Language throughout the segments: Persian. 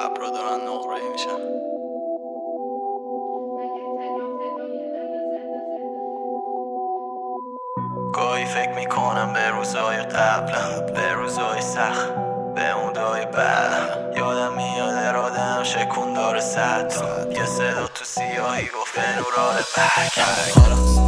ابرا دارن نقره میشن. گاهی فکر می‌کنم به روزای قبلم به روزای سخت به اون بعدم یادم میاد ارادم شکون داره صد یه صدا تو سیاهی گفت نورال برگرد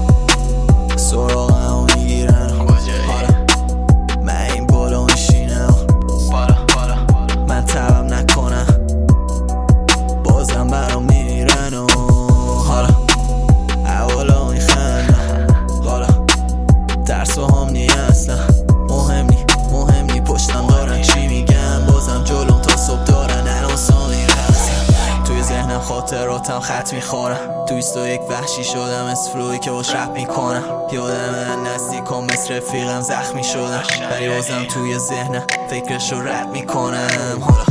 خاطراتم خط می‌خورم. تو و یک وحشی شدم از فلوی که باش رپ می‌کنم. یادم نزدیکم مثل رفیقم زخمی شدم. ولی بازم توی ذهنم فکرشو رپ می‌کنم. حالا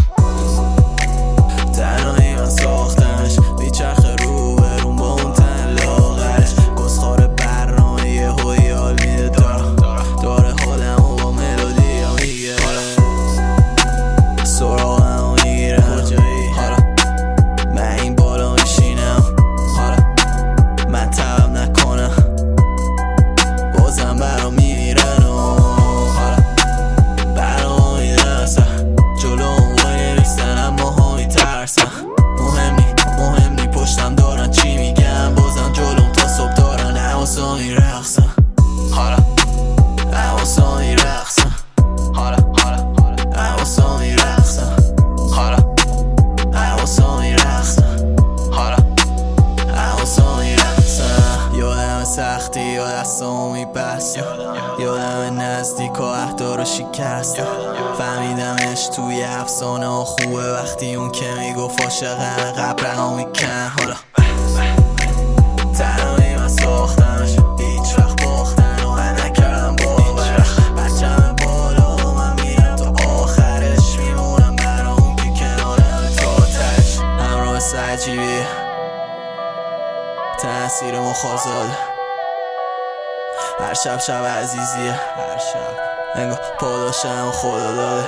میبستم یادم نزدیک و اهدا رو شکستم فهمیدمش توی افسانه ها خوبه. وقتی اون که می‌گفت عاشقم قبرها میکن حالا. تنهایی من ساختمش. هیچ وقت باختن و من نکردم باورش بچم بالا و من میرم تا آخرش. میمونم برا اون که کنارم تا تش همراه سجیبی. تاثیر مخازاده هر شب شب عزیزیه هر شب. انگار پاداشم خدا داده